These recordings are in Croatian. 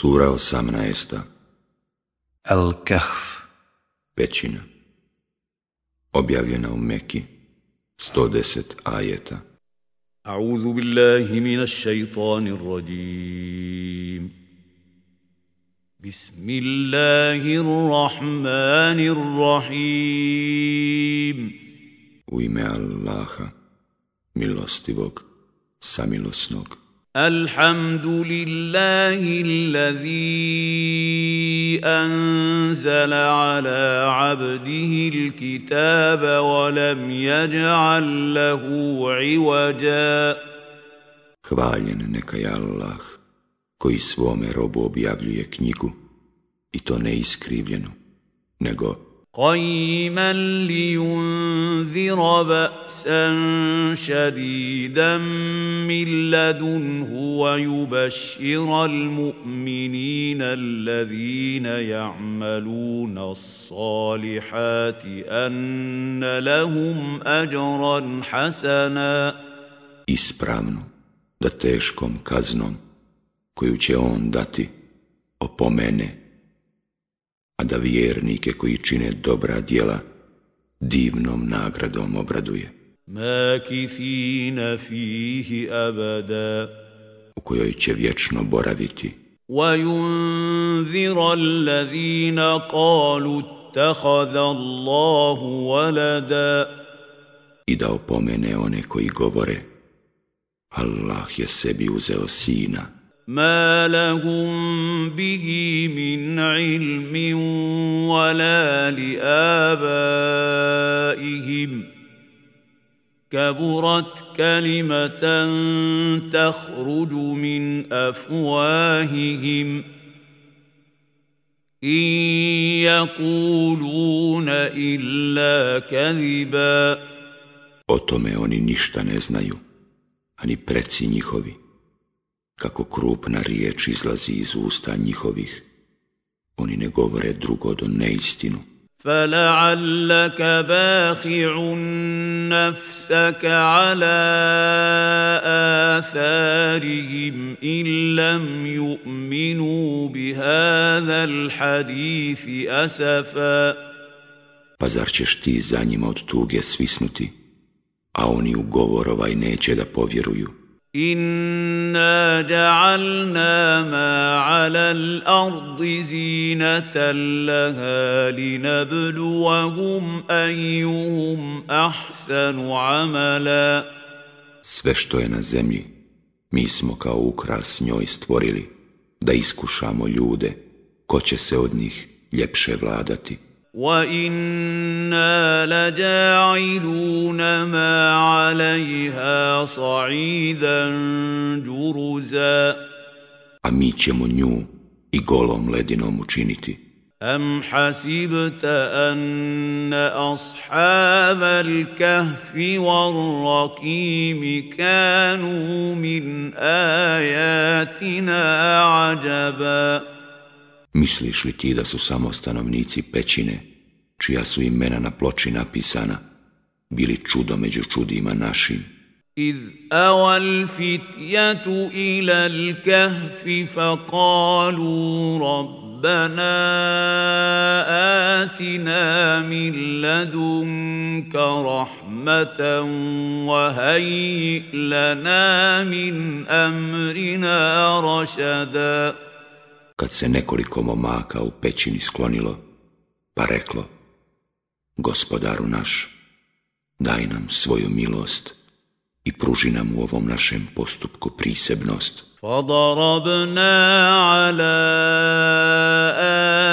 Sura 18. Al-Kahf. Pećina. Objavljena u Meki 110 ajeta. A'udhu billahi minash shaitanir rajim. Bismillahirrahmanirrahim. U ime Allaha, milostivog, samilosnog, الحمد لله الذي انزل على عبده الكتاب ولم يجعل له عوجا Hvaljen neka je Allah, koji svome robu objavljuje knjigu, i to ne iskrivljenu, nego قيما لينذر بأسا شديدا من لدنه ويبشر المؤمنين الذين يعملون الصالحات أن لهم أجرا حسنا. Ispravnu, da teškom kaznom, koju će on dati, opomene. a da vjernike koji čine dobra djela divnom nagradom obraduje. ماكثين فيه أبدا u kojoj će vječno boraviti وينذر الذين قالوا اتخذ الله ولدا i da opomene one koji govore Allah je sebi uzeo sina ما لهم به من علم ولا لآبائهم كبرت كلمة تخرج من أفواههم إن يقولون إلا كذبا O tome oni ništa ne znaju, ani preci njihovi. kako krupna riječ izlazi iz usta njihovih. Oni ne govore drugo do neistinu. فلعلك باخع نفسك على آثارهم إن لم يؤمنوا بهذا الحديث أسفا Pa zar ćeš ti za njima od tuge svisnuti, a oni u govor ovaj neće da povjeruju? انا جعلنا ما على الارض زينه لها لنبلوهم ايهم احسن عملا Sve što je na zemlji, mi smo kao ukras njoj stvorili, da iskušamo ljude, ko će se od njih ljepše vladati. وأنا لجاعلون ما عليها صعيدا جرزا A mi ćemo nju i golom ledinom učiniti. أم حسبت أن أصحاب الكهف والرقيم كانوا من آياتنا عجبا Misliš li ti da su samo stanovnici pećine, čija su imena na ploči napisana, bili čudo među čudima našim? إذ أوى الفتية إلى الكهف فقالوا ربنا آتنا من لدنك رحمة وهيئ لنا من أمرنا رشدا Kad se nekoliko momaka u pećini sklonilo, pa reklo, gospodaru naš, daj nam svoju milost i pruži nam u ovom našem postupku prisebnost. فضربنا على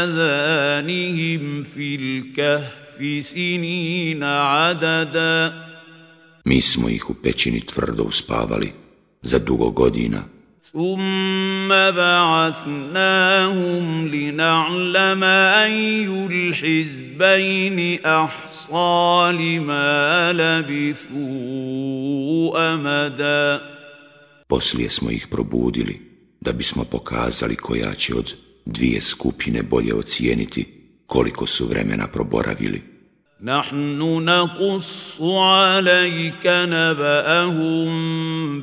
آذانهم في الكهف سنين عددا Mi smo ih u pećini tvrdo uspavali za dugo godina, ثم بعثناهم لنعلم أي الحزبين أحصى لما لبثوا أمدا poslije smo ih probudili, da bismo pokazali koja će od dvije skupine bolje ocijeniti koliko su vremena proboravili. نحن نقص عليك نبأهم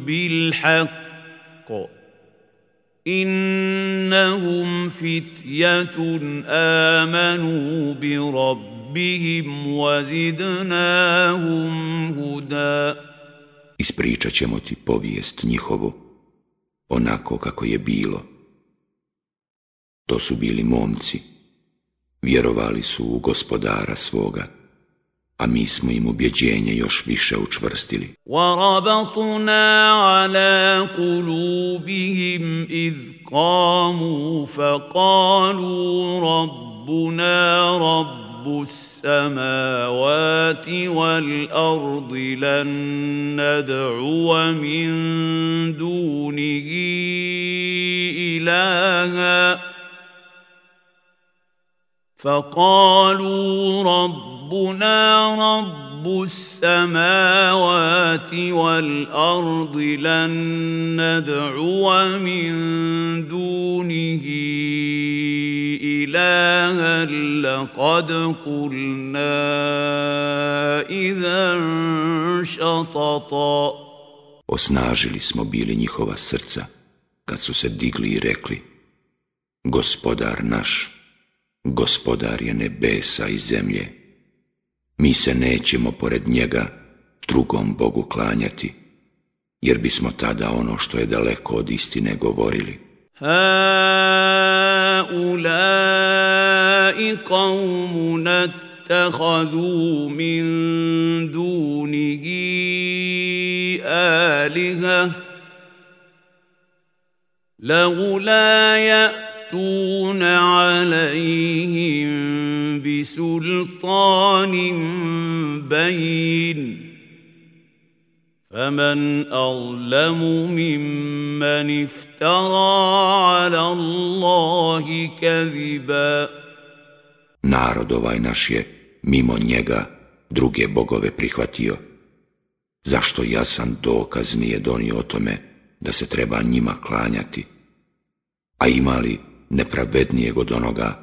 بالحق إنهم فتية آمنوا بربهم وزدناهم هدى Ispričat ćemo ti povijest njihovu, onako kako je bilo. To su bili momci, vjerovali su u gospodara svoga, A mi smo im ubjeđenje još više učvrstili. وَرَبَطْنَا عَلَى قُلُوبِهِمْ إِذْ قَامُوا فَقَالُوا رَبُّنَا رَبُّ السَّمَاوَاتِ وَالْأَرْضِ لَن نَّدْعُوَ مِن دُونِهِ إِلَٰهًا فَقَالُوا رَبُّنَا ربنا رب السماوات والأرض لن ندعو من دونه إلها لقد قلنا إذا شططا Osnažili smo bili njihova srca kad su se digli i rekli Gospodar naš, gospodar je nebesa i zemlje mi se nećemo pored njega drugom Bogu klanjati, jer bismo tada ono što je daleko od istine govorili. هؤلاء قوم اتخذوا بسلطان بين فمن أظلم ممن افترى على الله كذبا Narod ovaj naš je mimo njega druge bogove prihvatio. Zašto jasan dokaz nije donio o tome da se treba njima klanjati? A imali nepravednijeg od onoga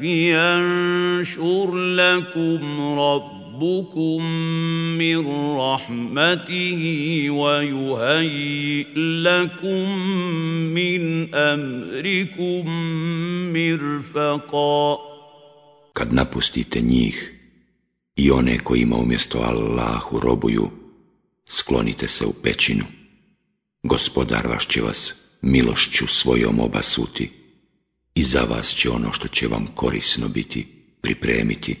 ينشر لكم ربكم من رحمته ويهيئ لكم من أمركم مرفقا Kad napustite njih i one kojima umjesto Allahu robuju, sklonite se u pećinu. Gospodar vaš će vas milošću svojom obasuti I za vas će ono što će vam korisno biti pripremiti.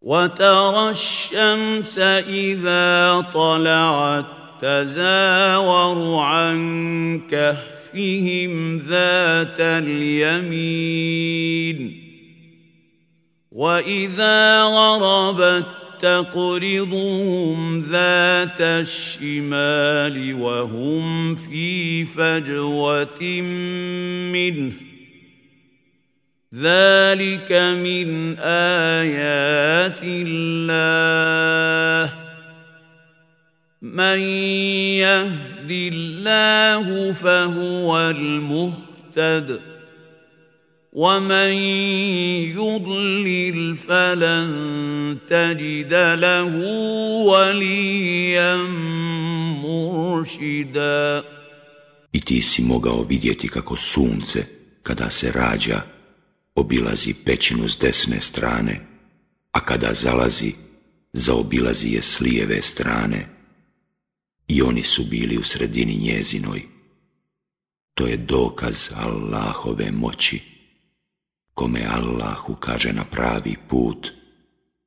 وَتَرَى الشَّمْسَ إِذَا طَلَعَتْ تَزَاوَرُ عَنْ كَهْفِهِمْ ذَاتَ الْيَمِينِ وَإِذَا غَرَبَتْ تقرضهم ذات الشمال وهم في فجوة منه ذلك من آيات الله من يهد الله فهو المهتد ومن يضلل فلن تجد له وليا مرشدا I ti si mogao vidjeti kako sunce, kada se rađa, obilazi pećinu s desne strane, a kada zalazi, zaobilazi je s lijeve strane. I oni su bili u sredini njezinoj. To je dokaz Allahove moći. Kome Allah ukaže na pravi put,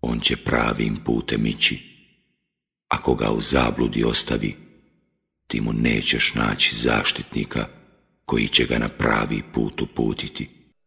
on će pravim putem ići. Ako ga u zabludi ostavi, ti mu nećeš naći zaštitnika koji će ga na pravi put uputiti.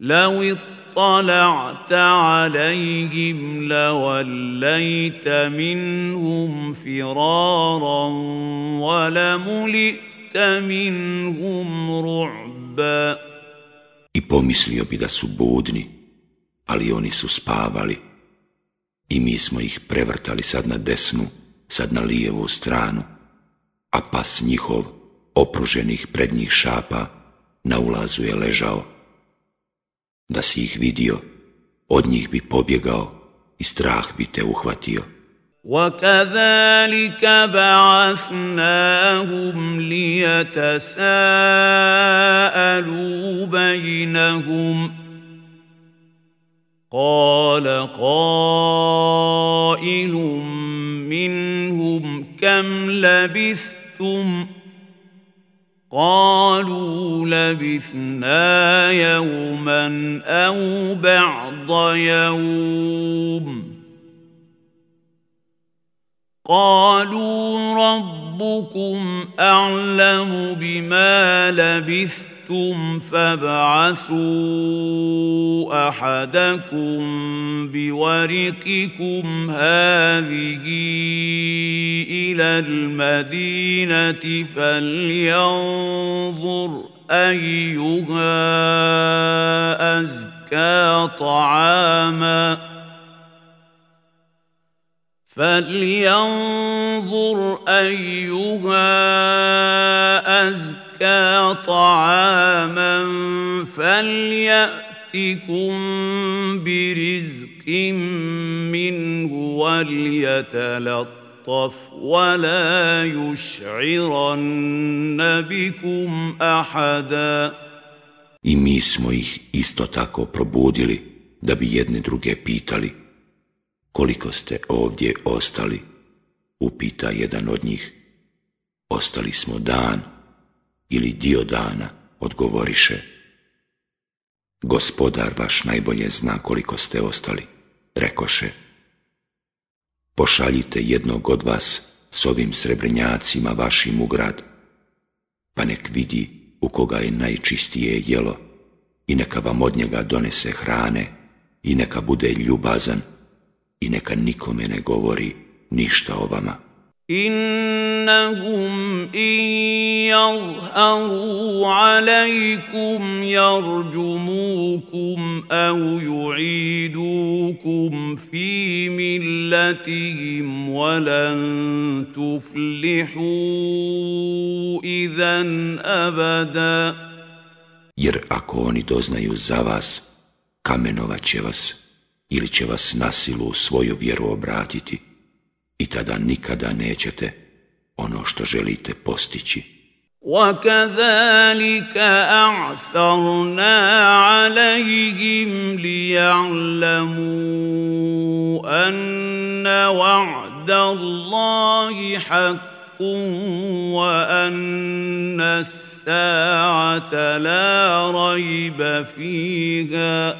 لو اطلعت عليهم لوليت منهم فرارا ولملئت منهم رعبا I pomislio bi da su budni, ali oni su spavali. I mi smo ih prevrtali sad na desnu, sad na lijevu stranu, a pas njihov, opruženih prednjih šapa, na ulazu je ležao da si ih vidio, od njih bi pobjegao i strah bi te uhvatio. وكذلك بعثناهم ليتساءلوا بينهم قال قائل منهم كم لبثتم قالوا لبثنا يوما أو بعض يوم. قالوا ربكم أعلم بما لبثتم شئتم فابعثوا احدكم بورقكم هذه إلى المدينة فلينظر ايها ازكى طعاما فلينظر ايها ازكى يزكى طعاما فليأتكم برزق منه وليتلطف ولا يشعرن بكم أحدا I mi smo ih isto tako probudili da bi jedne druge pitali koliko ste ovdje ostali, upita jedan od njih. Ostali smo dan, ili dio dana, odgovoriše. Gospodar vaš najbolje zna koliko ste ostali, rekoše. Pošaljite jednog od vas s ovim srebrenjacima vašim u grad, pa nek vidi u koga je najčistije jelo i neka vam od njega donese hrane i neka bude ljubazan i neka nikome ne govori ništa o vama. إنهم إن يظهروا عليكم يرجموكم أو يعيدوكم في ملتهم ولن تفلحوا إذا أبدا Jer ako oni doznaju za vas, kamenovat će vas ili će vas nasilu u svoju vjeru obratiti i tada nikada nećete ono što želite postići. وكذلك أعثرنا عليهم ليعلموا أن وعد الله حق وأن الساعة لا ريب فيها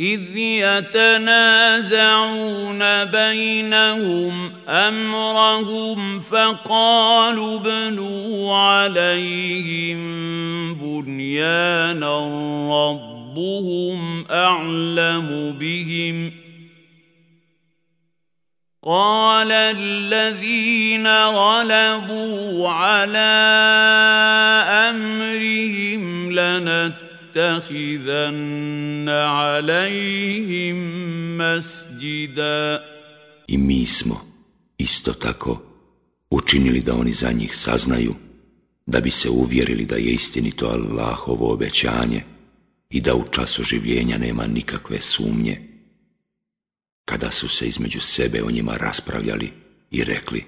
إذ يتنازعون بينهم أمرهم فقالوا ابنوا عليهم بنيانا ربهم أعلم بهم. قال الذين غلبوا على أمرهم لنت لَنَتَّخِذَنَّ عَلَيْهِمْ مَسْجِدًا I mi smo isto tako učinili da oni za njih saznaju, da bi se uvjerili da je istinito Allahovo obećanje i da u času življenja nema nikakve sumnje. Kada su se između sebe o njima raspravljali i rekli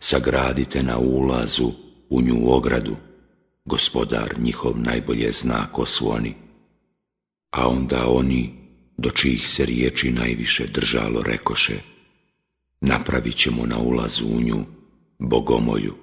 Sagradite na ulazu u nju ogradu, gospodar njihov najbolje zna ko su oni. A onda oni, do čijih se riječi najviše držalo, rekoše, napravit ćemo na ulazu u nju bogomolju.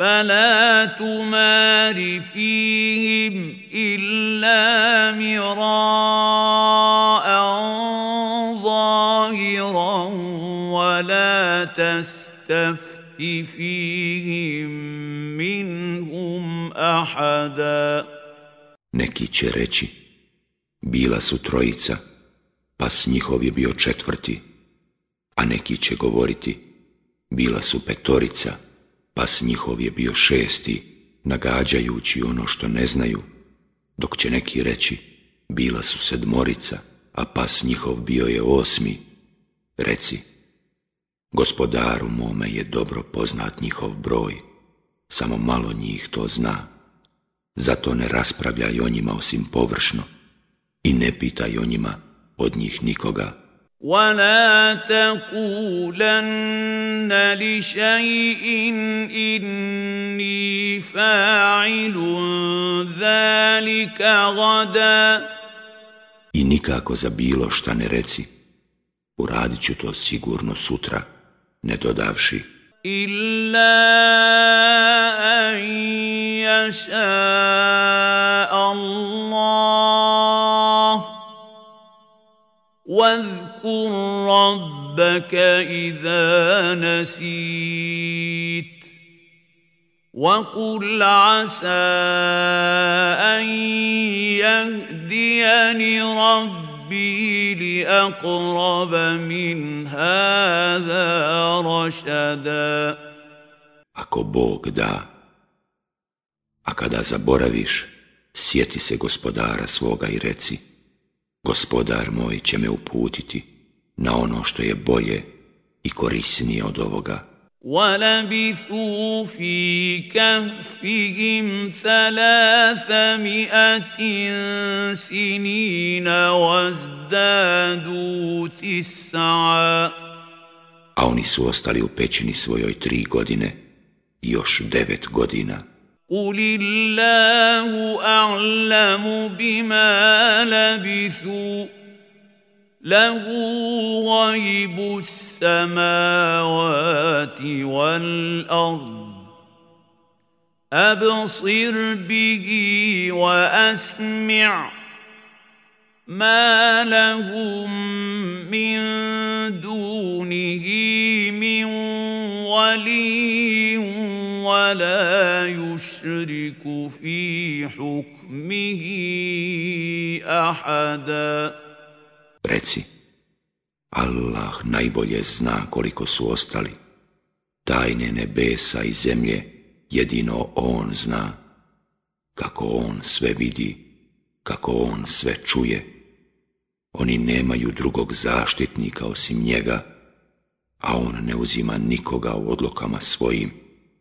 فلا تمار فيهم إلا مراء ظاهرا ولا تستفت فيهم منهم أحدا Neki će reći, bila su trojica, pa s njihov je bio četvrti, a neki će govoriti, bila su petorica, pa s njihov je bio šesti, nagađajući ono što ne znaju, dok će neki reći, bila su sedmorica, a pas njihov bio je osmi, reci, gospodaru mome je dobro poznat njihov broj, samo malo njih to zna, zato ne raspravljaj o njima osim površno i ne pitaj o njima od njih nikoga, ولا تقولن لشيء إني فاعل ذلك غدا I nikako za bilo šta ne reci, uradit ću to sigurno sutra, ne dodavši. إلا أن يشاء الله واذكر ربك إذا نسيت وقل عسى أن يهديني ربي لأقرب من هذا رشدا Ako Bog da, a kada zaboraviš, sjeti se gospodara svoga i reci, gospodar moj će me uputiti na ono što je bolje i korisnije od ovoga. ولبثوا في كهفهم ثلاثمائة سنين وازدادوا تسعا A oni su ostali u pećini svojoj tri godine i još devet godina. قل الله أعلم بما لبثوا له غيب السماوات والأرض أبصر به وأسمع ما لهم من دونه من ولي ولا يشرك في حكمه أحدا Reci, Allah najbolje zna koliko su ostali. Tajne nebesa i zemlje jedino On zna. Kako On sve vidi, kako On sve čuje. Oni nemaju drugog zaštitnika osim njega, a On ne uzima nikoga u odlukama svojim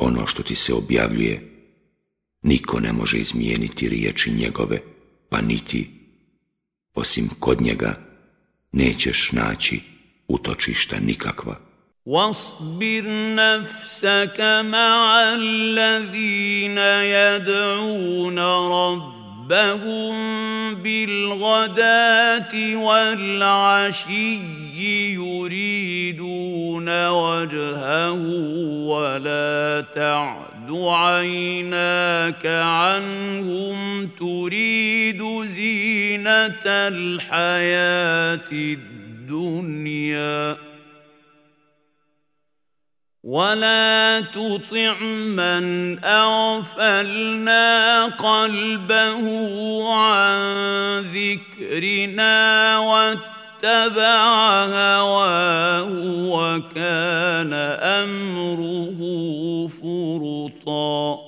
ono što ti se objavljuje Niko ne može izmijeniti riječi njegove, pa niti, osim kod njega, nećeš naći utočišta nikakva. واصبر نفسك مع الذين يدعون ربهم بالغداة والعشي يريدون وجهه ولا تعد عيناك عنهم تريد زينة الحياة الدنيا ولا تطع من أغفلنا قلبه عن ذكرنا واتبع هواه وكان امره فرطا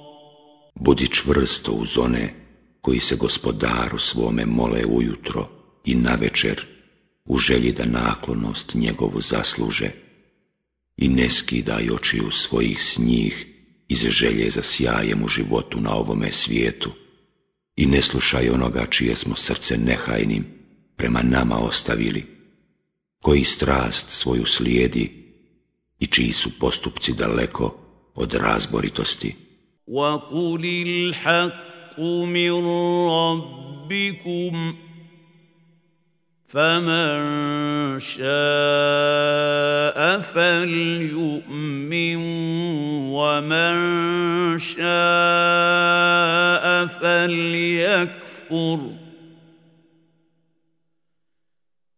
Budi čvrsto uz one koji se gospodaru svome mole ujutro i navečer u želji da naklonost njegovu zasluže i ne skidaj očiju svojih s njih iz želje za sjajem u životu na ovome svijetu i ne slušaj onoga čije smo srce nehajnim prema nama ostavili, koji strast svoju slijedi i čiji su postupci daleko od razboritosti. وَقُلِ الْحَقُّ مِنْ رَبِّكُمْ فمن شاء فليؤمن ومن شاء فليكفر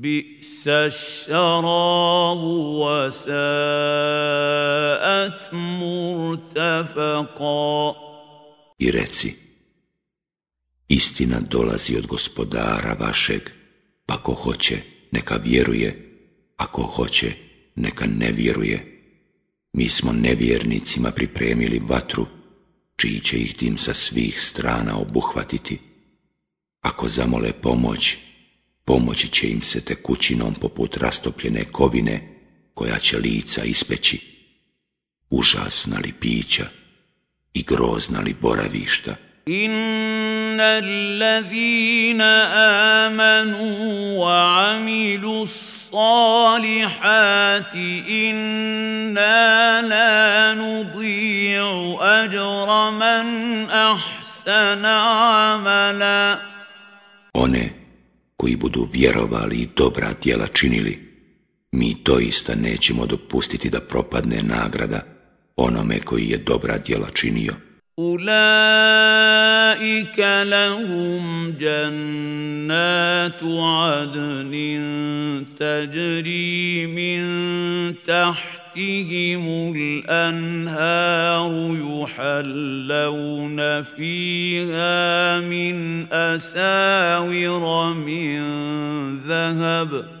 بئس الشراب وساءت مرتفقا I reci, istina dolazi od gospodara vašeg, pa ko hoće, neka vjeruje, a ko hoće, neka ne vjeruje. Mi smo nevjernicima pripremili vatru, čiji će ih dim sa svih strana obuhvatiti. Ako zamole pomoć, pomoći će im se tekućinom poput rastopljene kovine, koja će lica ispeći. Užasna li pića i grozna li boravišta. ان الذين امنوا وعملوا الصالحات انا لا نضيع اجر من احسن عملا One koji budu vjerovali i dobra djela činili, mi doista nećemo dopustiti da propadne nagrada onome koji je dobra djela činio. اولئك لهم جنات عدن تجري من تحتهم الانهار يحلون فيها من اساور من ذهب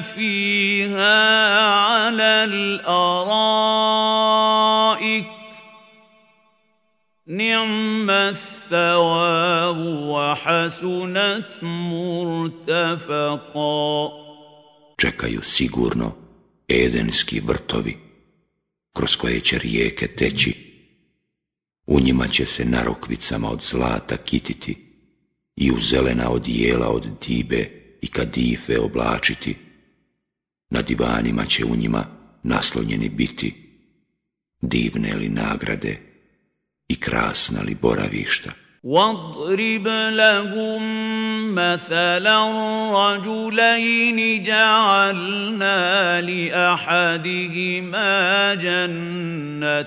فيها على الارائك نعم الثواب وحسنت مرتفقا Čekaju sigurno edenski vrtovi, kroz koje će rijeke teći. U njima će se na rokvicama od zlata kititi i u zelena odijela od dibe i kadife oblačiti. Na divanima će u njima naslonjeni biti divne li nagrade i krasna li boravišta. واضرب لهم مثلا رجلين جعلنا لأحدهما جنتين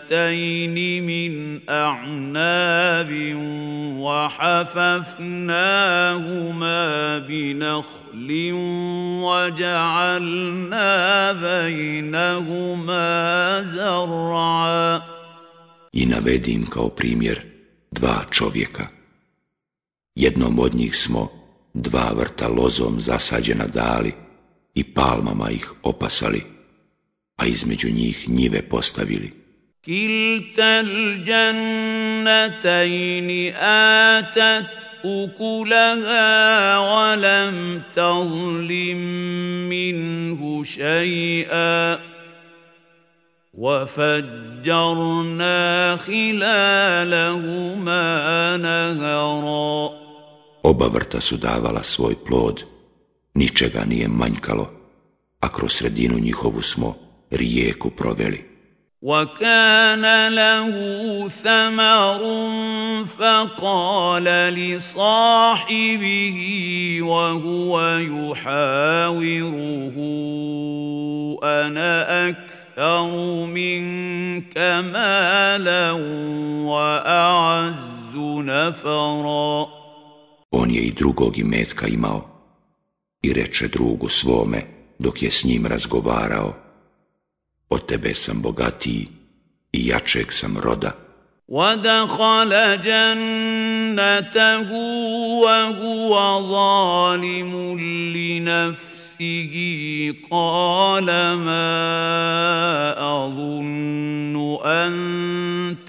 من أعناب وحففناهما بنخل وجعلنا بينهما زرعا. I navedim kao primjer dva čovjeka. Jednom od njih smo dva vrta lozom zasađena dali i palmama ih opasali, a između njih njive postavili. كلتا الجنتين آتت أكلها ولم تظلم منه شيئا وفجرنا خلالهما نهرا Oba vrta su davala svoj plod, ničega nije manjkalo, a kroz sredinu njihovu smo rijeku proveli. وكان له ثمر فقال لصاحبه وهو يحاوره أنا اكثر منك مالا واعز نفرا On je i drugog imetka imao i reče drugu svome dok je s njim razgovarao od tebe sam bogatiji i jačeg sam roda. ودخل جنته وهو ظالم لنفسه قال ما أظن أن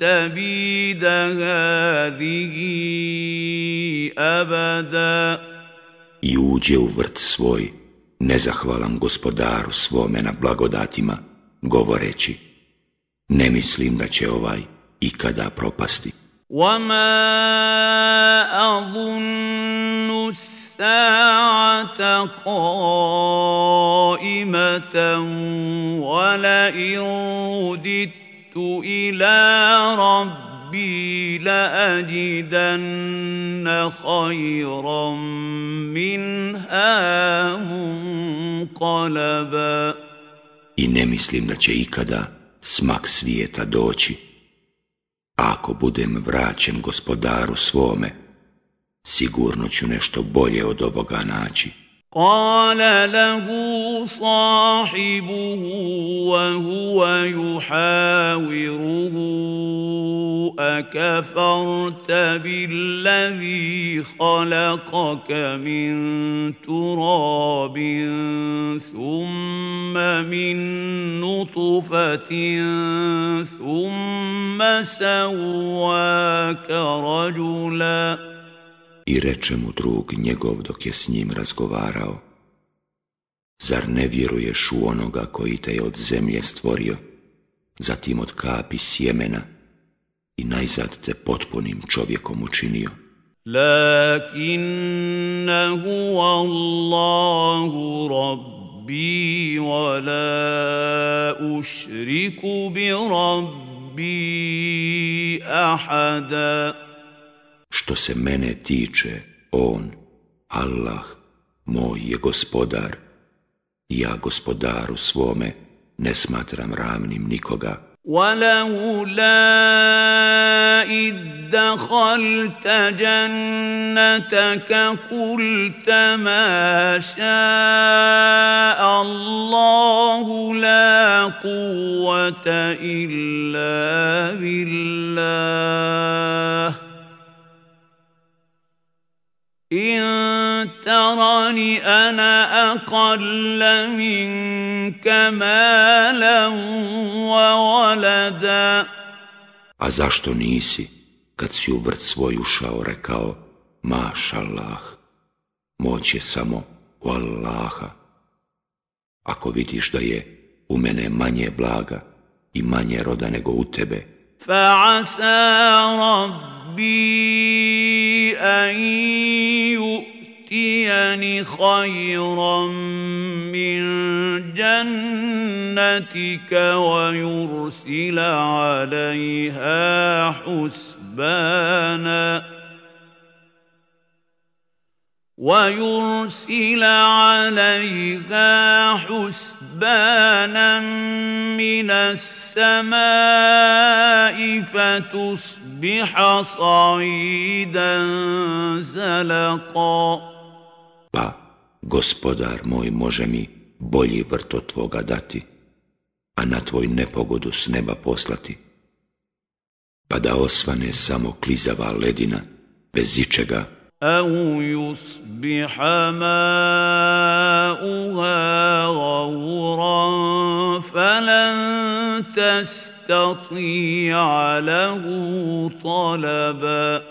تبيد هذه أبدا I uđe u vrt svoj, nezahvalan gospodaru svome na blagodatima, govoreći ne mislim da će ovaj ikada propasti. وما أظن الساعة قائمة ولئن رددت إلى ربي لأجدن خيرا منها منقلبا i ne mislim da će ikada smak svijeta doći. Ako budem vraćen gospodaru svome, sigurno ću nešto bolje od ovoga naći. قال له صاحبه وهو يحاوره اكفرت بالذي خلقك من تراب ثم من نطفه ثم سواك رجلا i reče mu drug njegov dok je s njim razgovarao. Zar ne vjeruješ u onoga koji te je od zemlje stvorio, zatim od kapi sjemena i najzad te potpunim čovjekom učinio? Lakinna huwa Allahu rabbi wa la ušriku bi rabbi ahada. Što se mene tiče, on, Allah, moj je gospodar, i ja gospodaru svome ne smatram ravnim nikoga. ولولا إذ دخلت جنتك قلت ما شاء الله لا قوة إلا بالله إن ترني أنا أقل منك مالا وولدا A zašto nisi, kad si u vrt svoj ušao, rekao, Maš Allah, moć je samo u Allaha. Ako vidiš da je u mene manje blaga i manje roda nego u tebe, فعسى ربي أن يؤتيني خيرا من جنتك ويرسل عليها حسبانا ويرسل عليها حسبانا من السماء فتصبح صعيدا زلقا Pa, gospodar moj može mi bolji vrt od tvoga dati, a na tvoj nepogodu s neba poslati, pa da osvane samo klizava ledina, bez ičega, أو يصبح ماؤها غورا فلن تستطيع له طلبا.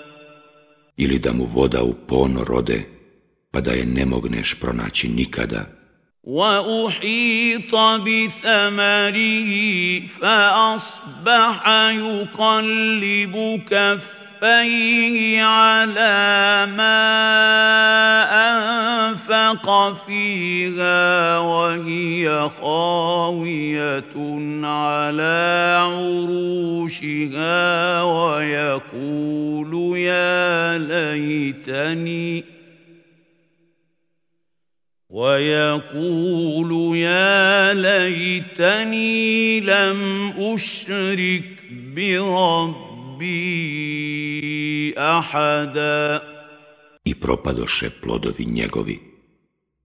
Ili da mu voda u ponor rode, pa da je ne mogneš pronaći nikada, واحيط بثمره فاصبح يقلب كفيه على ما انفق فيها وهي خاويه على عروشها ويقول يا ليتني ويقول يا ليتني لم اشرك بربي احدا i propadoše plodovi njegovi,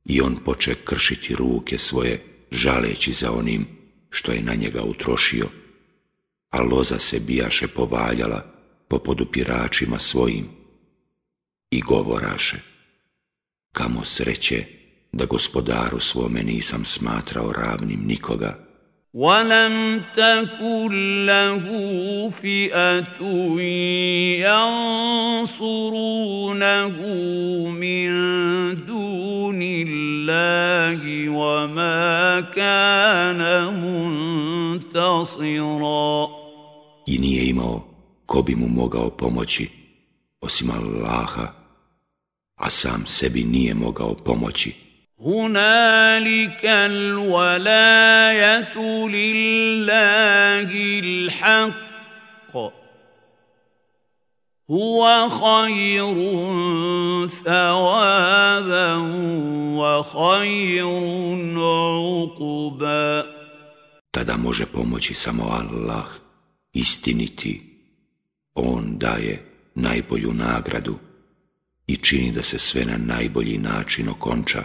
i on poče kršiti ruke svoje, žaleći za onim što je na njega utrošio, a loza se bijaše povaljala po podupiračima svojim i govoraše, kamo sreće da gospodaru svome nisam smatrao ravnim nikoga, ولم تكن له فئه ينصرونه من دون الله وما كان منتصرا i nije imao ko bi mu mogao pomoći osim Allaha, a sam sebi nije mogao pomoći. هنالك الولايه لله الحق هو خير ثوابا وخير عقبا Tada može pomoći samo Allah, istiniti. On daje najbolju nagradu i čini da se sve na najbolji način okonča.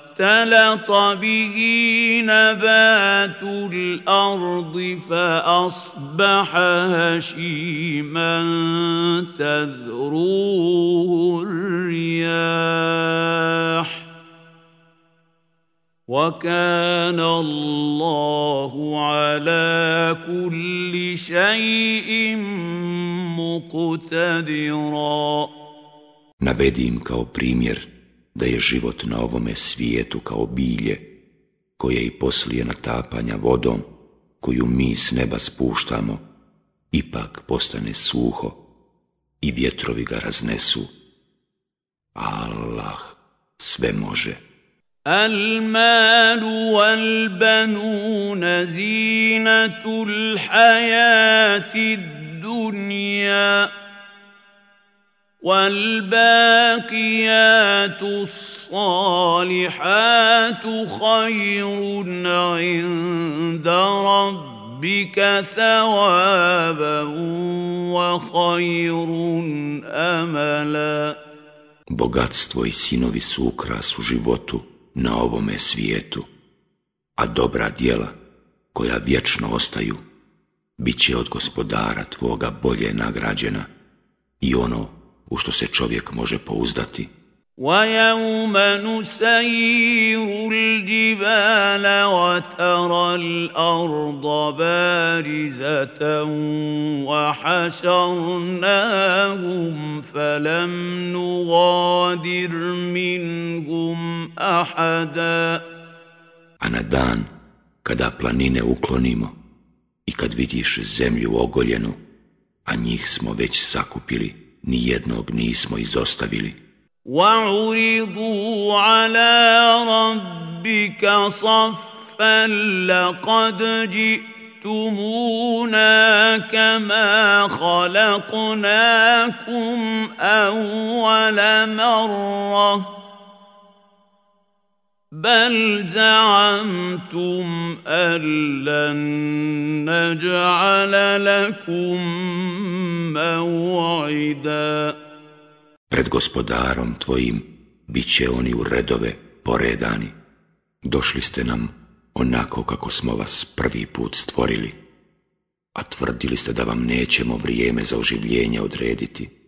به نبات الأرض فأصبح هشيما تذروه الرياح. وكان الله على كل شيء مقتدرا. Im kao primjer da je život na ovome svijetu kao bilje, koje i poslije natapanja vodom, koju mi s neba spuštamo, ipak postane suho i vjetrovi ga raznesu. Allah sve može. المال والبنون زينة الحياة الدنيا والباقيات الصالحات خير عند ربك ثوابا وخير املا Bogatstvo i sinovi su ukras u životu na ovome svijetu, a dobra djela koja vječno ostaju, bit će od gospodara tvoga bolje nagrađena i ono u što se čovjek može pouzdati. ويوم نسير الجبال وترى الارض بارزه وحشرناهم فلم نغادر منهم احدا A na dan kada planine uklonimo i kad vidiš zemlju ogoljenu, a njih smo već sakupili, ni jednog nismo izostavili. وعرضوا على ربك صفا لقد جئتمونا كما خلقناكم أول مرة بل زعمتم أن لن نجعل لكم موعدا Pred gospodarom tvojim bit će oni u redove poredani. Došli ste nam onako kako smo vas prvi put stvorili, a tvrdili ste da vam nećemo vrijeme za oživljenje odrediti.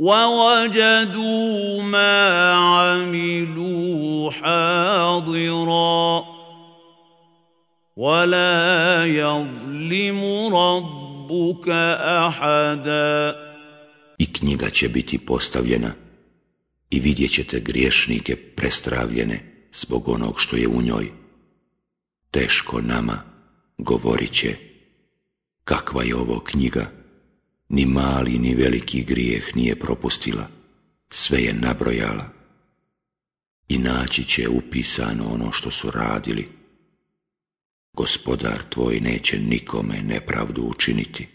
ووجدوا ما عملوا حاضرا ولا يظلم ربك احدا I knjiga će biti postavljena i vidjet ćete griješnike prestravljene zbog onog što je u njoj. Teško nama govorit će kakva je ovo knjiga Ni mali ni veliki grijeh nije propustila, sve je nabrojala i naći će upisano ono što su radili. Gospodar tvoj neće nikome nepravdu učiniti.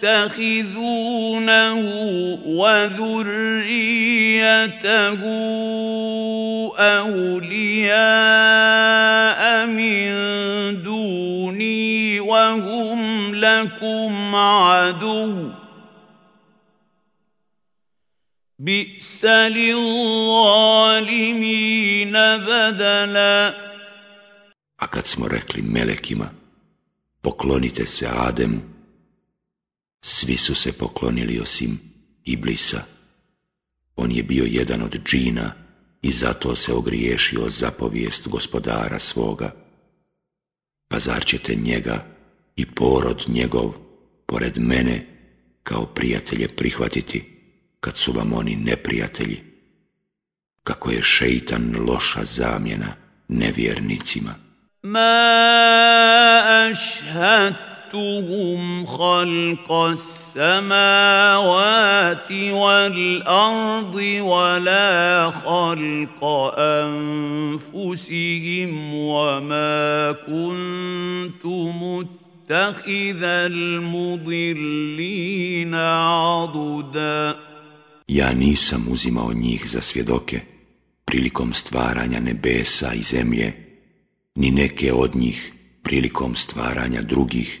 تتخذونه وذريته أولياء من دوني وهم لكم عدو. بئس للظالمين بدلا. A kad smo rekli melekima, poklonite se Ademu, Svi su se poklonili osim Iblisa. On je bio jedan od džina i zato se ogriješio zapovijest gospodara svoga. Pa zar ćete njega i porod njegov pored mene kao prijatelje prihvatiti kad su vam oni neprijatelji? Kako je šeitan loša zamjena nevjernicima. Ma أَشْهَدتُّهُمْ خَلْقَ السَّمَاوَاتِ وَالْأَرْضِ وَلَا خَلْقَ أَنفُسِهِمْ وَمَا كُنتُ مُتَّخِذَ الْمُضِلِّينَ عَضُدًا Ja nisam uzimao njih za svjedoke prilikom stvaranja nebesa i zemlje, ni neke od njih prilikom stvaranja drugih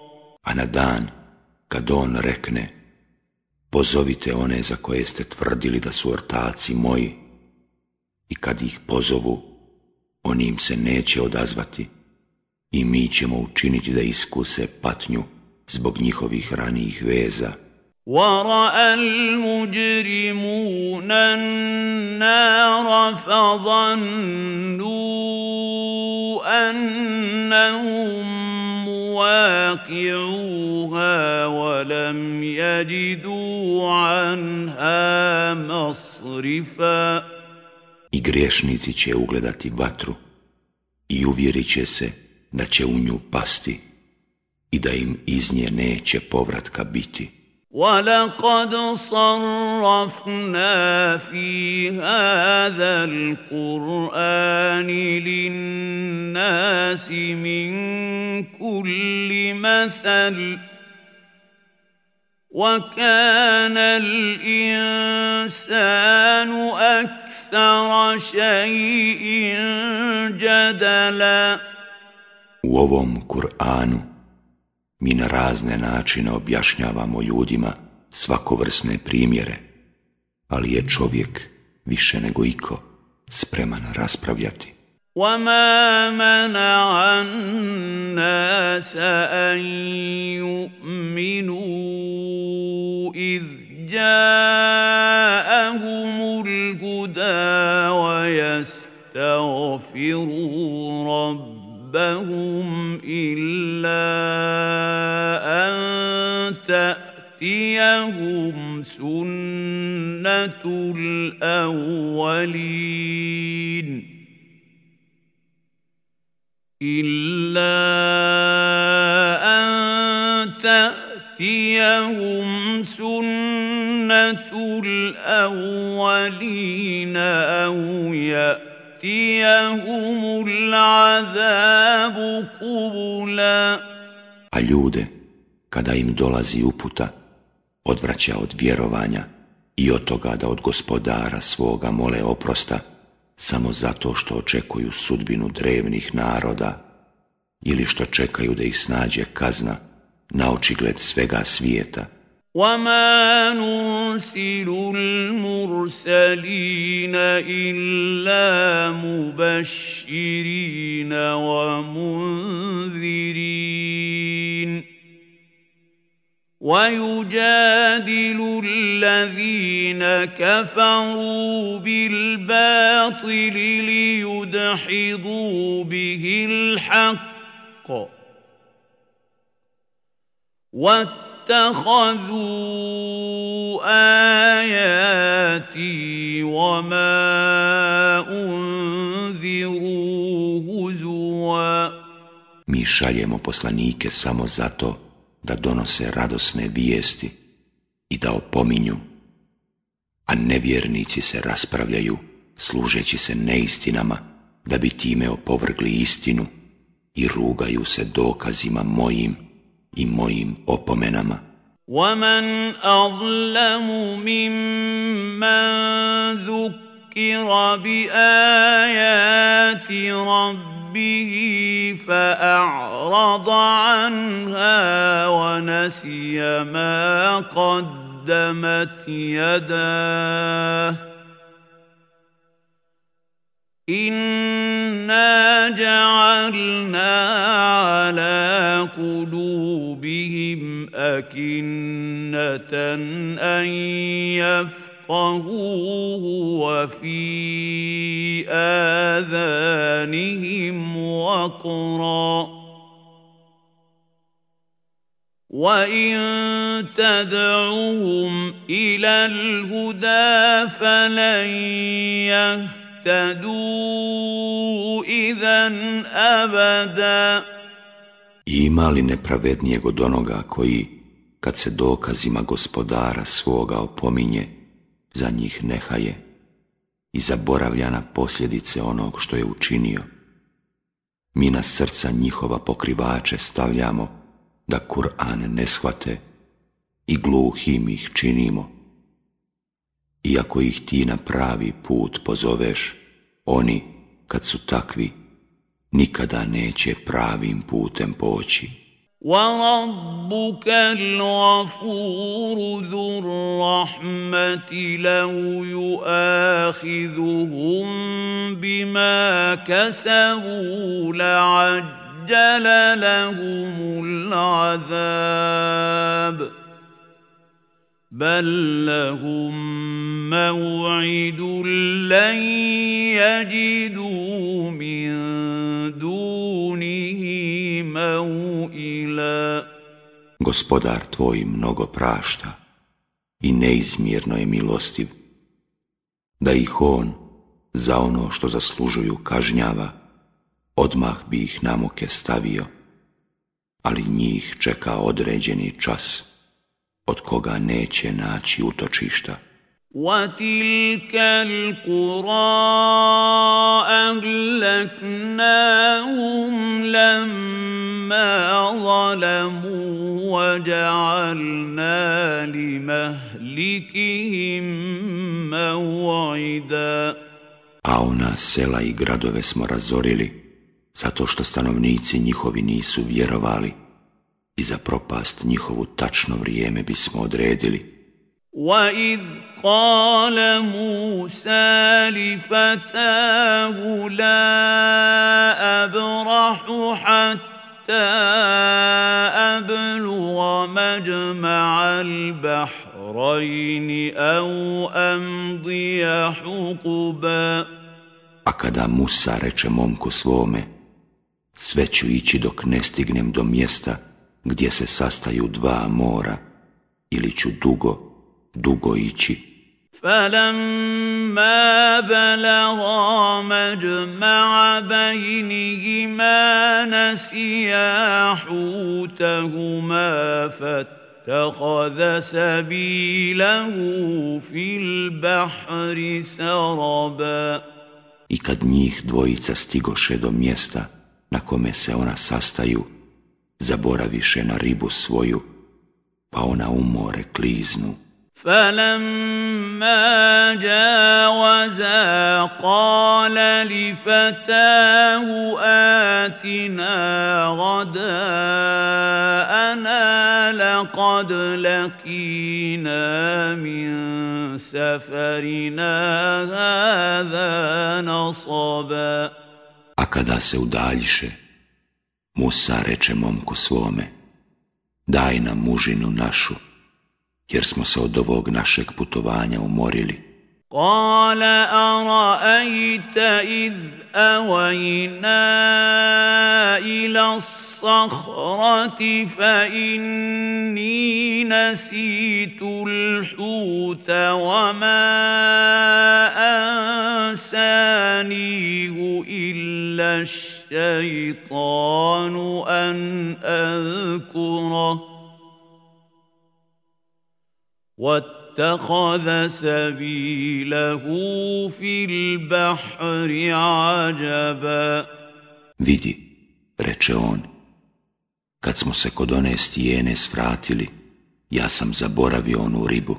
A na dan kad on rekne pozovite one za koje ste tvrdili da su ortaci moji i kad ih pozovu, oni im se neće odazvati i mi ćemo učiniti da iskuse patnju zbog njihovih ranijih veza. ورأى المجرمون النار فظنوا أنهم مواقعوها ولم يجدوا عنها مصرفا I griješnici će ugledati vatru i uvjerit će se da će u nju pasti i da im iz nje neće povratka biti. ولقد صرفنا في هذا القرآن للناس من كل مثل وكان الإنسان أكثر شيء جدلا. ovom Kur'anu mi na razne načine objašnjavamo ljudima svakovrsne primjere, ali je čovjek više nego iko spreman raspravljati. وما منع الناس أن يؤمنوا إذ جاءهم الهدى ويستغفروا ربهم إلا أن تأتيهم سنة الأولين إلا أن تأتيهم سنة الأولين أو يأتيهم العذاب قبلا A ljude, kada im dolazi uputa, odvraća od vjerovanja i od toga da od gospodara svoga mole oprosta, samo zato što očekuju sudbinu drevnih naroda ili što čekaju da ih snađe kazna na očigled svega svijeta. وما نرسل المرسلين إلا مبشرين ومنذرين ويجادل الذين كفروا بالباطل ليدحضوا به الحق واتخذوا آياتي وما أنذروا هزوا Mi šaljemo poslanike samo zato da donose radosne vijesti i da opominju, a nevjernici se raspravljaju služeći se neistinama da bi time opovrgli istinu i rugaju se dokazima mojim I mojim opomenama. ومن أظلم ممن ذكر بآيات ربه فأعرض عنها ونسي ما قدمت يداه إنا جعلنا على قلوبهم أكنة أن يفقهوه وفي آذانهم وقرا وإن تدعوهم إلى الهدى فلن يهتدوا اهتدوا إذا أبدا Ima li nepravednijeg od onoga koji, kad se dokazima gospodara svoga opominje, za njih nehaje i zaboravlja na posljedice onog što je učinio? Mi na srca njihova pokrivače stavljamo da Kur'an ne shvate i gluhim ih činimo. Iako ih ti na pravi put pozoveš, oni, kad su takvi, nikada neće pravim putem poći. وربك الغفور ذو الرحمة لو يؤاخذهم بما كسبوا لعجل عجل لهم العذاب بل لهم موعد لن يجدوا من دونه موئلا Gospodar tvoj mnogo prašta i neizmjerno je milostiv, da ih on za ono što zaslužuju kažnjava, odmah bi ih na muke stavio, ali njih čeka određeni čas, od koga neće naći utočišta. وتلك القرى أهلكناهم لما ظلموا وجعلنا لمهلكهم موعدا A ona sela i gradove smo razorili, zato što stanovnici njihovi nisu vjerovali i za propast njihovu tačno vrijeme bismo odredili. وَإِذْ قَالَ مُوسَى لِفَتَاهُ لَا أَبْرَحُ حَتَّى أَبْلُغَ مَجْمَعَ الْبَحْرَيْنِ أَوْ أَمْضِيَ حُقُبًا A kada Musa reče momku svome, sve ću ići dok ne stignem do mjesta gdje se sastaju dva mora, ili ću dugo, dugo ići. فلما بلغا مجمع بينهما نسيا حوتهما فاتخذ سبيله في البحر سربا I kad njih dvojica stigoše do mjesta na kome se ona sastaju, zaboraviše na ribu svoju, pa ona umore kliznu. فَلَمَّا جَاوَزَا قَالَ لِفَتَاهُ آتِنَا غَدَاءَنَا لَقَدْ لَقِينَا مِنْ سَفَرِنَا هَذَا نَصَبًا أَكَدَا سَوْدَالِشَ Musa reče momku svome, daj nam mužinu našu, jer smo se od ovog našeg putovanja umorili. قال أرأيت إذ أوينا إلى الصخرة فإني نسيت الحوت وما أنسانيه إلا الشيطان أن أذكره واتخذ سبيله في البحر عجبا Vidi, reče on, kad smo se kod one stijene svratili, ja sam zaboravio onu ribu.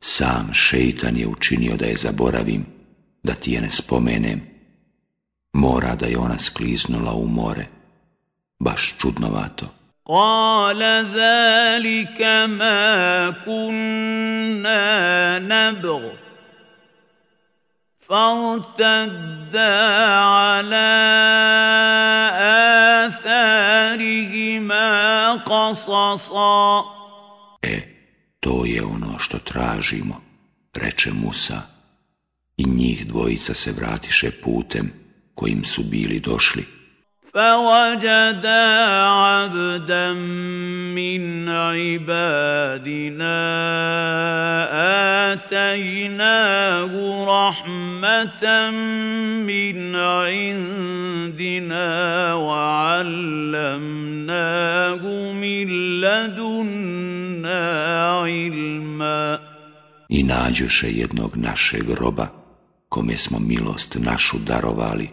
Sam šeitan je učinio da je zaboravim, da ti je ne spomenem. Mora da je ona skliznula u more, baš čudnovato. قال ذلك ما كنا نبغ فارتدا على آثارهما قصصا E, to je ono što tražimo, reče Musa. I njih dvojica se vratiše putem kojim su bili došli. فوجدا عبدا من عبادنا آتيناه رحمة من عندنا وعلمناه من لدنا علما I nađoše jednog našeg roba, kome smo milost našu darovali,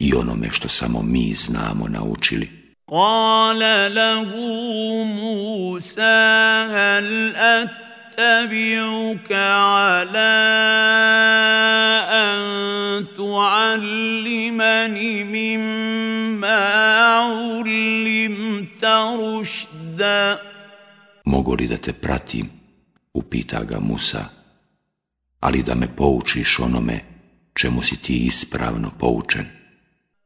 i onome što samo mi znamo naučili. قال له موسى هل أتبعك على أن تعلمني مما علمت رشدا Mogu li da te pratim? Upita ga Musa. Ali da me poučiš onome čemu si ti ispravno poučen.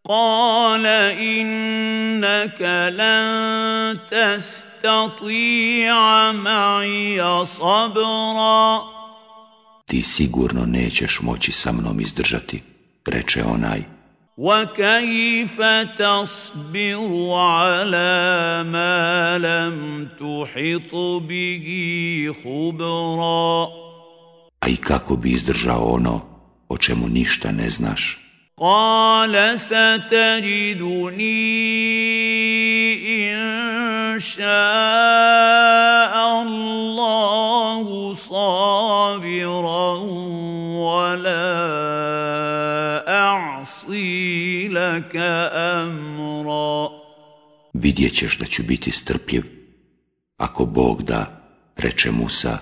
قال إن إنك لن تستطيع معي صبرا Ti sigurno nećeš moći sa mnom izdržati, reče onaj. وكيف تصبر على ما لم تحط به خبرا A i kako bi izdržao ono o čemu ništa ne znaš? قال ستجدني إن شاء الله صابرا ولا أعصي لك أمرا Vidjet ćeš da ću biti strpljiv, ako Bog da, reče Musa,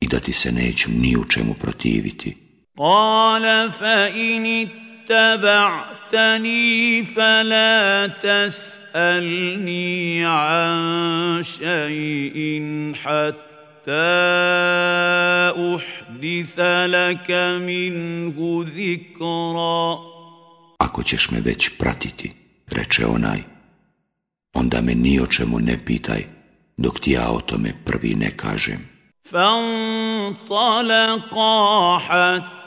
i da ti se neću ni u čemu protiviti. قال فإن اتبعتني فلا تسألني عن شيء حتى أحدث لك منه ذكرا Ako ćeš me već pratiti, reče onaj, onda me ni o čemu ne pitaj, dok ti ja o tome prvi ne kažem. فانطلقا حتى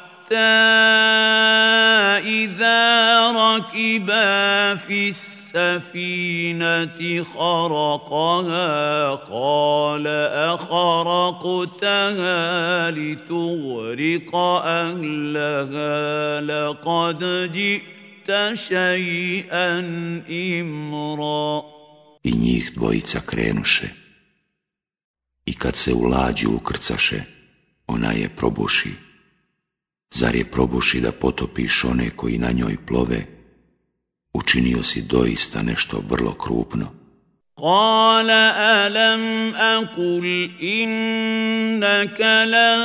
إذا ركبا في السفينة خرقها قال أخرقتها لتغرق أهلها لقد جئت شيئا إمرا I njih dvojica krenuše. I kad se u lađu ukrcaše, ona je probuši. Zar je probuši da potopiš one koji na njoj plove? Učinio si doista nešto vrlo krupno. قال ألم أقل إنك لن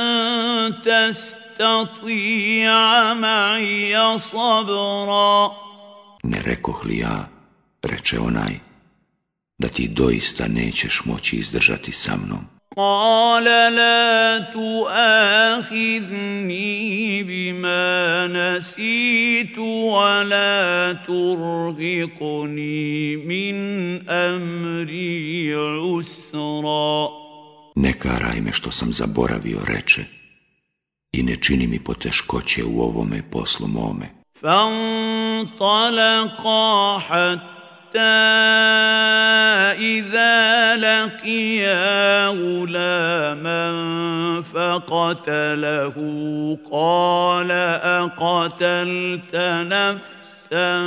تستطيع معي صبرا Ne rekoh li ja, reče onaj, da ti doista nećeš moći izdržati sa mnom. قال لا تؤاخذني بما نسيت ولا ترهقني من أمري عسرا Ne karaj me što sam zaboravio, reče, i ne čini mi poteškoće u ovome poslu mome. فانطلقا حتى إذا لقيا غلاما فقتله قال أقتلت نفسا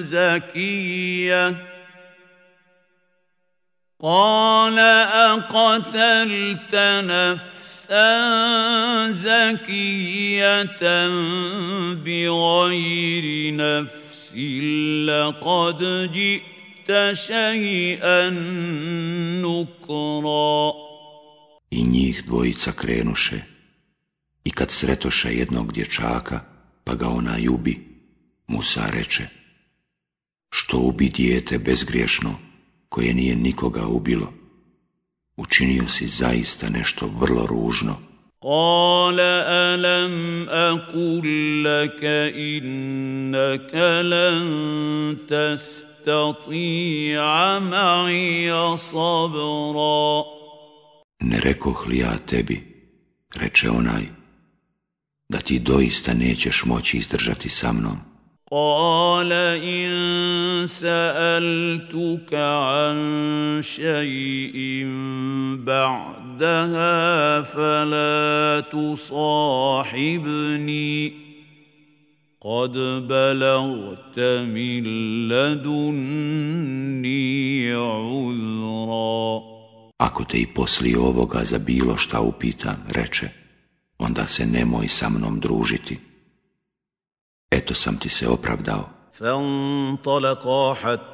زكية قال أقتلت نفسا زكية بغير نفس لقد جئت شيئا نكرا I njih dvojica krenuše, i kad sretoše jednog dječaka, pa ga ona ubi, Musa reče, što ubi dijete bezgriješno, koje nije nikoga ubilo, učinio si zaista nešto vrlo ružno. قال ألم أقل لك إنك لن تستطيع معي صبرا Ne rekoh li ja tebi, reče onaj, da ti doista nećeš moći izdržati sa mnom. قال إن سألتك عن شيء بعدها فلا تصاحبني قد بلغت من لدني عذرا Ako te i poslije ovoga za bilo šta upitam, reče, onda se nemoj sa mnom družiti. Eto sam ti se opravdao. فانطلقا حتى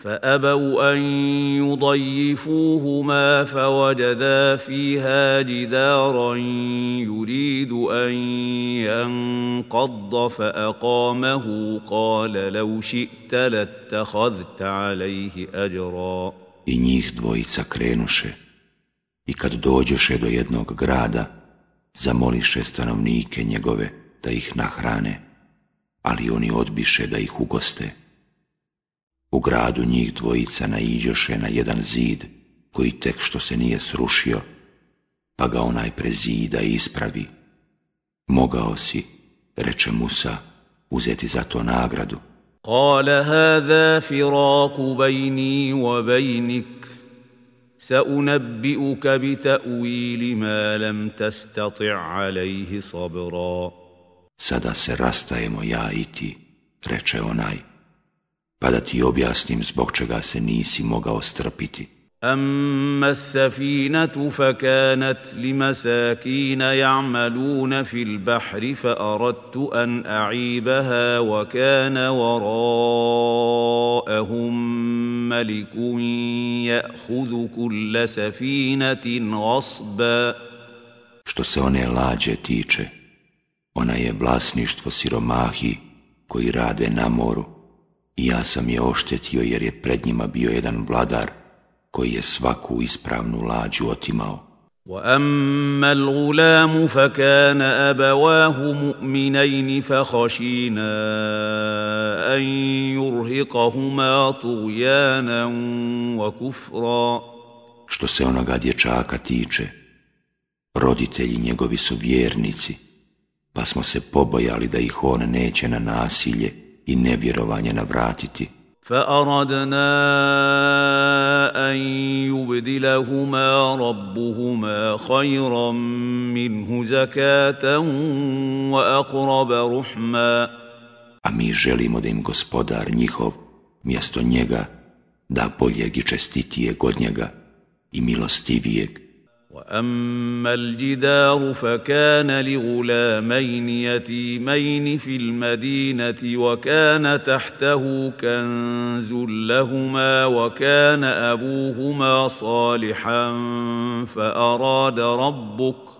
فابوا ان يضيفوهما فوجدا فيها جدارا يريد ان ينقض فاقامه قال لو شئت لاتخذت عليه اجرا I njih dvojica krenuše i kad dođoše do jednog grada, zamoliše stanovnike njegove da ih nahrane, ali oni odbiše da ih ugoste. U gradu njih dvojica naiđoše na jedan zid, koji tek što se nije srušio, pa ga onaj prezida i ispravi. Mogao si, reče Musa, uzeti za to nagradu. قال هذا فراق بيني وبينك سانبئك بتاويل ما لم تستطع عليه صبرا Sada se rastajemo ja i ti, reče onaj, pa da ti objasnim zbog čega se nisi mogao strpiti. اما السفينه فكانت لمساكين يعملون في البحر فاردت ان اعيبها وكان وراءهم ملك ياخذ كل سفينه غصبا Što se one lađe tiče, ona je vlasništvo siromahi koji rade na moru i ja sam je oštetio jer je pred njima bio jedan vladar koji je svaku ispravnu lađu otimao. واما الغلام فكان ابواه مؤمنين فخشينا ان يرهقهما طغيانا وكفرا Što se onoga dječaka tiče, roditelji njegovi su vjernici, pa smo se pobojali da ih on neće na nasilje i nevjerovanje navratiti. فاردنا ان يبدلهما ربهما خيرا منه زكاه واقرب رحما A mi želimo da im gospodar njihov mjesto njega da boljeg i čestitijeg od njega i milostivijeg. وأما الجدار فكان لغلامين يتيمين في المدينة وكان تحته كنز لهما وكان أبوهما صالحا فأراد ربك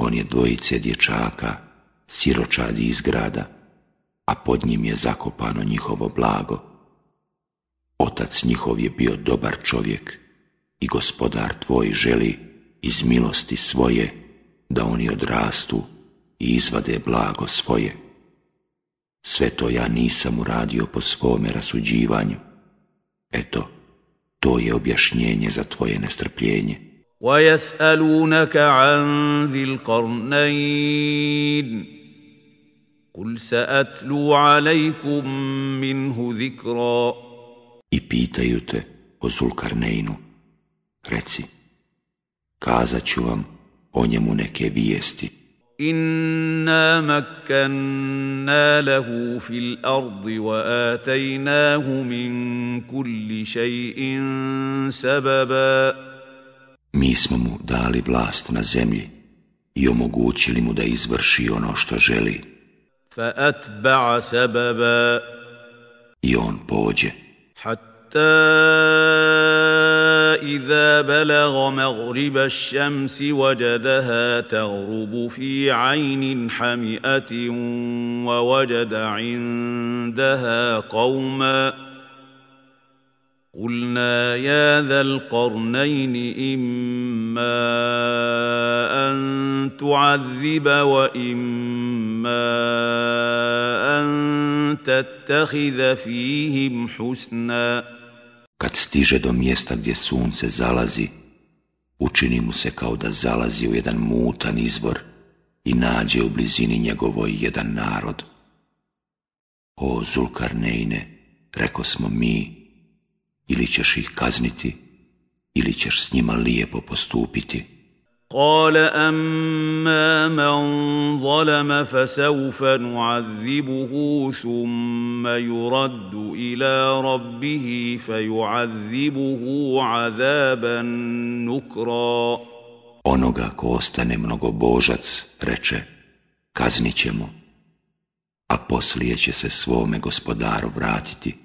on je dvojice dječaka, siročadi iz grada, a pod njim je zakopano njihovo blago. Otac njihov je bio dobar čovjek i gospodar tvoj želi iz milosti svoje da oni odrastu i izvade blago svoje. Sve to ja nisam uradio po svome rasuđivanju. Eto, to je objašnjenje za tvoje nestrpljenje. ويسألونك عن ذي القرنين قل سأتلو عليكم منه ذكرا I pitaju te o Zulkarneinu. Reci, kazat ću vam o njemu neke vijesti. انا مكنا له في الأرض واتيناه من كل شيء سببا Mi smo mu dali vlast na zemlji i omogućili mu da izvrši ono što želi فاتبع سببا i on pođe. حتى اذا بلغ مغرب الشمس وجدها تغرب في عين حمئه ووجد عندها قوما قلنا يا ذا القرنين اما ان تعذب واما ان تتخذ فيهم حسنا Kad stiže do mjesta gdje sunce zalazi, učini mu se kao da zalazi u jedan mutan izvor i nađe u blizini njegovoj jedan narod. O Zulkarnejne, reko smo mi, ili ćeš ih kazniti, ili ćeš s njima lijepo postupiti. قال اما من ظلم فسوف نعذبه ثم يرد الى ربه فيعذبه عذابا نكرا Onoga ko ostane mnogobožac, reče, kaznit ćemo, a poslije će se svome gospodaru vratiti,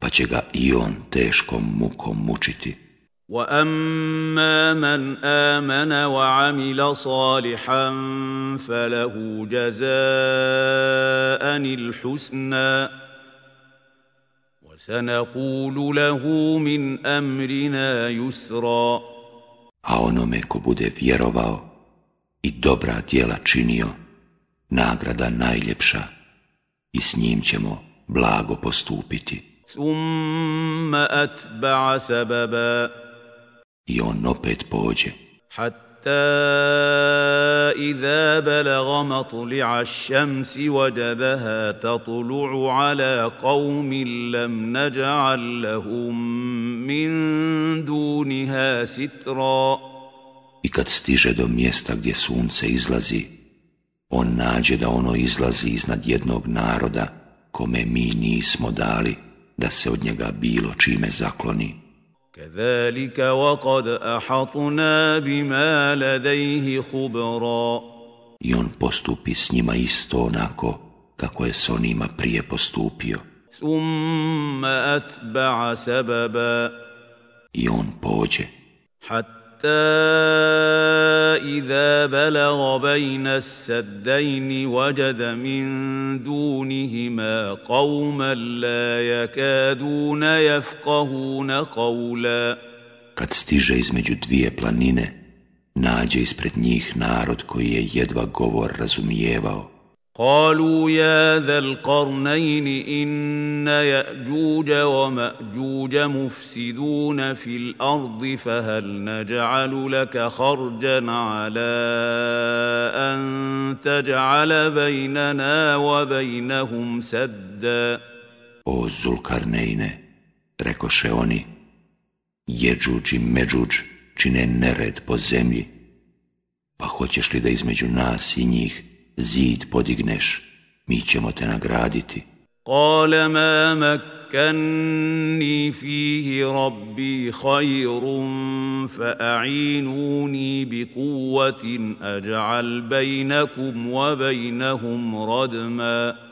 pa će ga i on teškom mukom mučiti. واما من امن وعمل صالحا فله جزاء الحسنى وسنقول له من امرنا يسرا A onome ko bude vjerovao i dobra djela činio, nagrada najljepša i s njim ćemo blago postupiti. ثم اتبع سببا I on opet pođe, حتى اذا بلغ مطلع الشمس وجدها تطلع على قوم لم نجعل لهم من دونها سترا i kad stiže do mjesta gdje sunce izlazi, on nađe da ono izlazi iznad jednog naroda kome mi nismo dali da se od njega bilo čime zakloni. كذلك وقد احطنا بما لديه خبرا I on postupi s njima isto onako kako je s onima prije postupio. ثم اتبع سببا I on pođe, حتى اذا بلغ بين السدين وجد من دونهما قوما لا يكادون يفقهون قولا kad stiže između dvije planine, nađe ispred njih narod koji je jedva govor razumijevao. قالوا يا ذا القرنين إن يأجوج ومأجوج مفسدون في الأرض فهل نجعل لك خرجا على أن تجعل بيننا وبينهم سدا؟ O Zulkarnejne, rekoše oni, Jeđuđ i Međuđ čine nered po zemlji, pa hoćeš li da između nas i njih zid podigneš, mi ćemo te nagraditi. قال ما مكني فيه ربي خير فأعينوني بقوة أجعل بينكم وبينهم ردما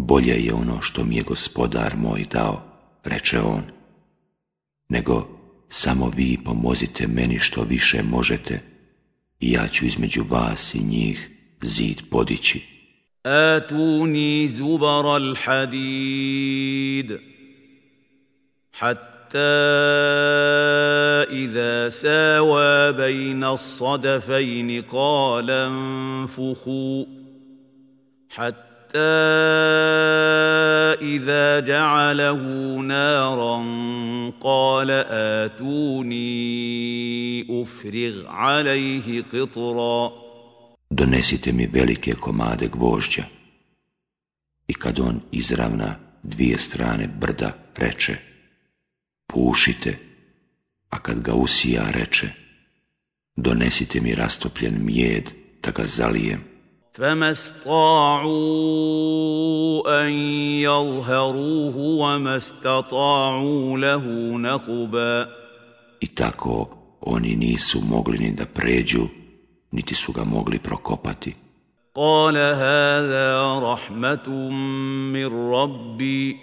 Bolje je ono što mi je gospodar moj dao, reče on, nego samo vi pomozite meni što više možete i ja ću između vas i njih zid podići. آتوني زبر الحديد حتى إذا ساوى بين الصدفين قال انفخوا حتى إذا جعله نارا قال آتوني أفرغ عليه قطرًا donesite mi velike komade gvožđa. I kad on izravna dvije strane brda, reče, pušite, a kad ga usija, reče, donesite mi rastopljen mijed, da ga zalijem. فما استطاعوا أن يظهروه وما استطاعوا له نقبا I tako oni nisu mogli ni da pređu, niti su ga mogli prokopati. قال هذا رحمة من ربي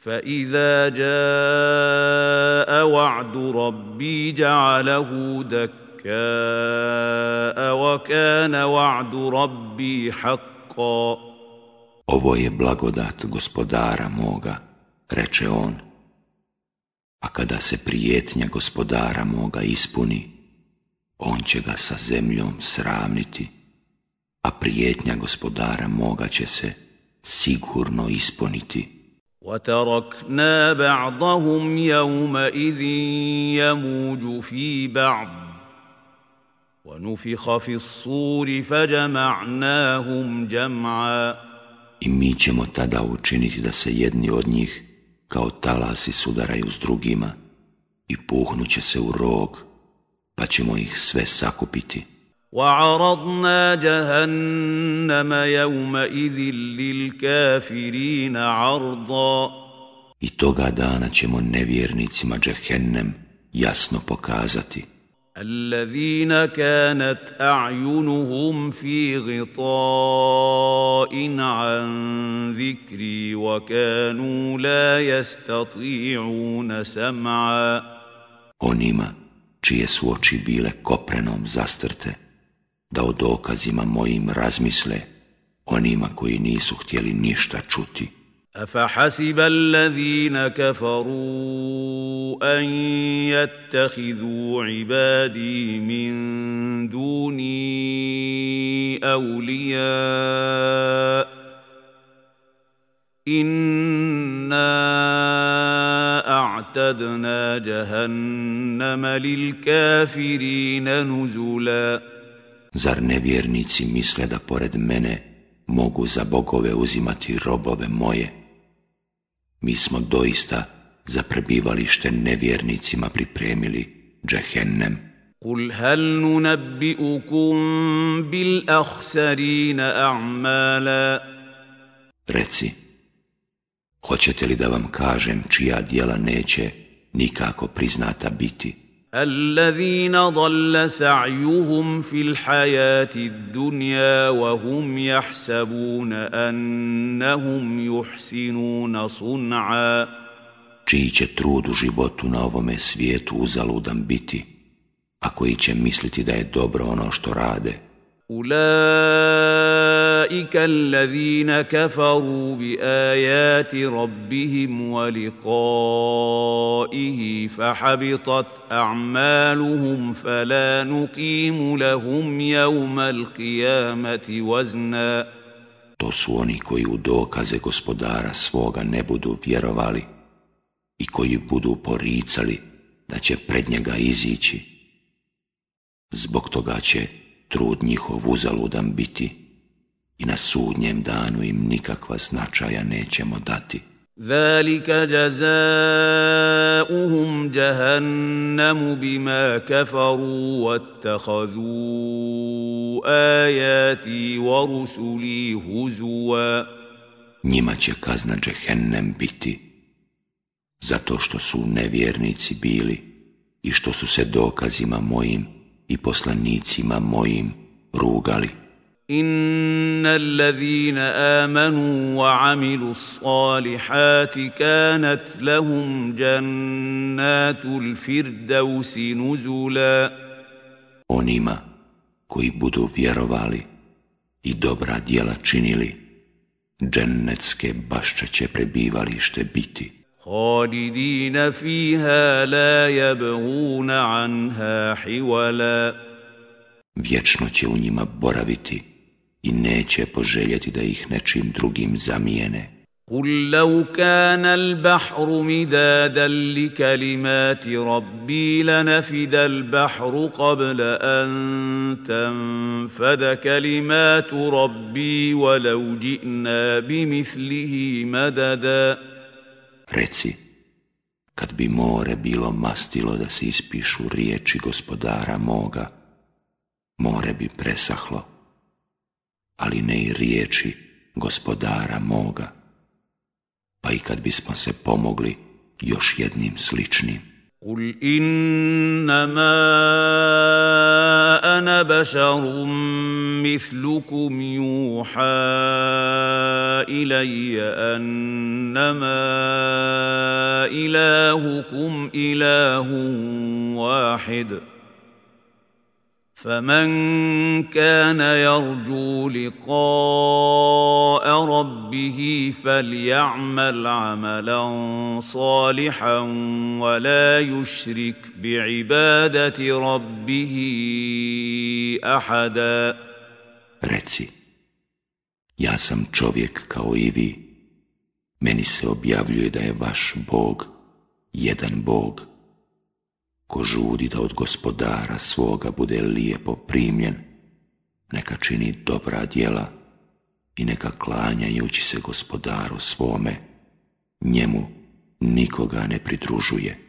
فإذا جاء وعد ربي جعله دكاء وكان وعد ربي حقا Ovo je blagodat gospodara moga, reče on. A kada se prijetnja gospodara moga ispuni, on će ga sa zemljom sravniti, a prijetnja gospodara moga će se sigurno ispuniti. وتركنا بعضهم يومئذ يموج في بعض ونفخ في الصور فجمعناهم جمعا I mi ćemo tada učiniti da se jedni od njih kao talasi sudaraju s drugima i puhnuće se u rog, Pa ćemo ih sve sakupiti. وعرضنا جهنم يومئذ للكافرين عرضا I toga dana ćemo nevjernicima džehennem jasno pokazati. الذين كانت أعينهم في غطاء عن ذكري وكانوا لا يستطيعون سمعا Onima čije su oči bile koprenom zastrte, da o dokazima mojim razmisle, onima koji nisu htjeli ništa čuti. أفحسب الذين كفروا أن يتخذوا عبادي من دوني أولياء إنا أعتدنا جهنم للكافرين نزلا Zar nevjernici misle da pored mene mogu za bogove uzimati robove moje? Mi smo doista za prebivalište nevjernicima pripremili džehennem. قل هل ننبئكم بالأخسرين أعمالا Reci, Hoćete li da vam kažem čija djela neće nikako priznata biti? Alladhina dalla sa'yuhum fil hayati dunya wa hum yahsabuna annahum yuhsinuna sun'a Čiji će trud u životu na ovome svijetu uzaludan biti, a koji će misliti da je dobro ono što rade. Ula أولئك الذين كفروا بآيات ربهم ولقائه فحبطت أعمالهم فلا نقيم لهم يوم القيامة وزنا To su oni koji u dokaze gospodara svoga ne budu vjerovali i koji budu poricali da će pred njega izići. Zbog toga će trud njihov uzaludan biti i na sudnjem danu im nikakva značaja nećemo dati. ذلك جزاؤهم جهنم بما كفروا واتخذوا آياتي ورسلي هزوا Njima će kazna džehennem biti, zato što su nevjernici bili i što su se dokazima mojim i poslanicima mojim rugali. إن الذين آمنوا وعملوا الصالحات كانت لهم جنات الفردوس نزلا Onima koji budu vjerovali i dobra djela činili, džennetske bašće će prebivalište biti. خالدين فيها لا يبغون عنها حولا Vječno će u njima boraviti i neće poželjeti da ih nečim drugim zamijene. قل لو كان البحر مدادا لكلمات ربي لنفد البحر قبل ان تنفد كلمات ربي ولو جئنا بمثله مددا Reci, kad bi more bilo mastilo da se ispišu riječi gospodara moga, more bi presahlo, ali ne i riječi gospodara moga. Pa i kad bismo se pomogli još jednim sličnim. Kul innama ana bašarum mislukum juha ilaja annama ilahukum ilahum wahidu. فمن كان يرجو لقاء ربه فليعمل عملا صالحا ولا يشرك بعباده ربه احدا Reci, ja sam čovjek kao i vi. Meni se objavljuje da je vaš Bog jedan Bog. Ko žudi da od gospodara svoga bude lijepo primljen, neka čini dobra djela i neka klanjajući se gospodaru svome, njemu nikoga ne pridružuje.